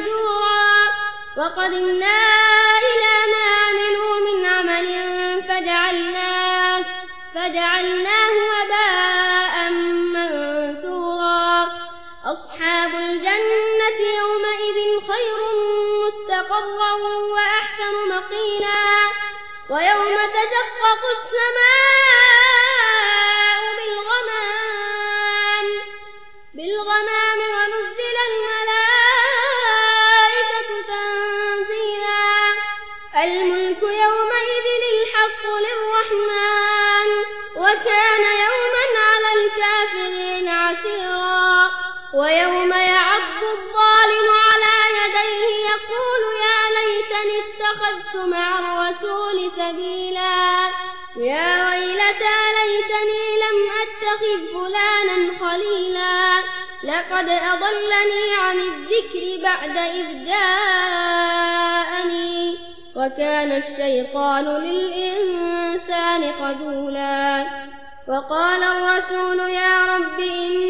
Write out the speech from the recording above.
محجورا وقدمنا إلى ما عملوا من عمل فجعلناه, فجعلناه وباء منثورا. أصحاب الجنة يومئذ خير مستقرا وأحسن مقيلا. ويوم تشقق السماء بالغمام بالغمام ويوم يعض الظالم على يديه يقول يا ليتني اتخذت مع الرسول سبيلا. يا ويلتى ليتني لم أتخذ فلانا خليلا. لقد أضلني عن الذكر بعد إذ جاءني وكان الشيطان للإنسان خذولا. وقال الرسول يا رب إن